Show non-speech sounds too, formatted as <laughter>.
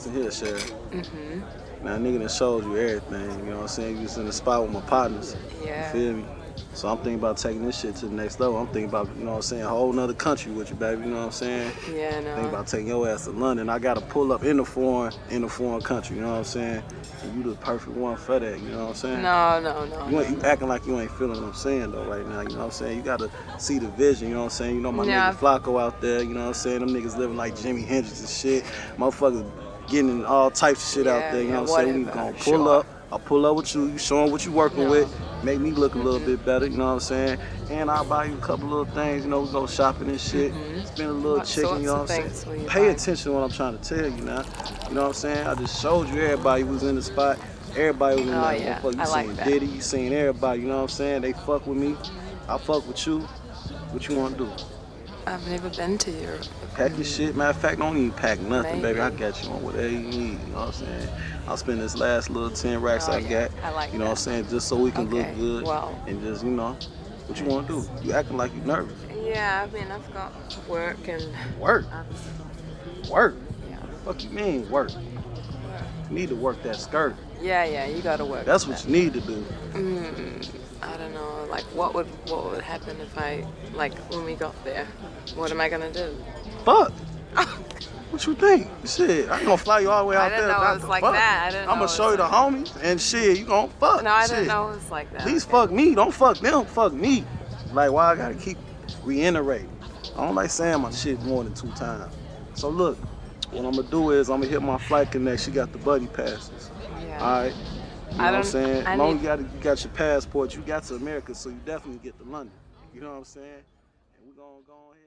Listen here, Sheriff. Mm-hmm. Now, nigga done showed you everything. You know what I'm saying? You was in the spot with my partners. Yeah. You feel me? So I'm thinking about taking this shit to the next level. I'm thinking about, you know what I'm saying, a whole nother country with you, baby. You know what I'm saying? Yeah, I Thinking know. about taking your ass to London. I gotta pull up in the foreign, in the foreign country. You know what I'm saying? And you the perfect one for that. You know what I'm saying? No, no, no. You, ain't, you acting like you ain't feeling what I'm saying though right now. You know what I'm saying? You gotta see the vision. You know what I'm saying? You know my Yeah. nigga Flacco out there. You know what I'm saying? Them niggas living like Jimi Hendrix and shit. Motherfuckers getting all types of shit Yeah, out there. You yeah, know what I'm saying? We gonna pull Sure. up. I'll pull up with you. You showing what you working No. with. Make me look a little bit better. You know what I'm saying? And I'll buy you a couple little things. You know, we go shopping and shit. Mm-hmm. Spend a little What chicken. You know what I'm saying? you Pay buy? attention to what I'm trying to tell you now. You know what I'm saying? I just showed you everybody was in the spot. Everybody was in Oh, that yeah. motherfucker. You I like seen that. Diddy, you seen everybody, you know what I'm saying? They fuck with me. I fuck with you. What you wanna do? I've never been to Europe. Pack your shit. Matter of fact, don't even pack nothing, baby. I got you on whatever you need. You know what I'm saying? I'll spend this last little 10 racks Oh, I yeah. got. I like You know what I'm saying? Just so we can Okay, look good. well. And just, you know, what you wanna do? You acting like you're nervous. Yeah, I mean, I've got work and Work. I've, Work. yeah. Fuck you mean work? You need to work that skirt. Yeah, yeah, you gotta work. That's what you need to do. Mm, know. Like, what would what would happen if I like when we got there? What am I gonna do? Fuck. <laughs> What you think? Shit, I ain't gonna fly you all the way I out there. know it not was to like fuck. that. I didn't I'm know gonna show you was the homies, and shit, you gonna fuck. No, I shit. didn't know it was like that. Please Okay. fuck me. Don't fuck them. Fuck me. Like why I gotta keep reiterating. I don't like saying my shit more than two times. So look, what I'm gonna do is I'm gonna hit my flight connect. She got the buddy passes. Yeah. All right. You know what I'm saying? I As long as need- you got, you got your passport, you got to America, so you definitely get to London. You know what I'm saying? And we gonna go ahead.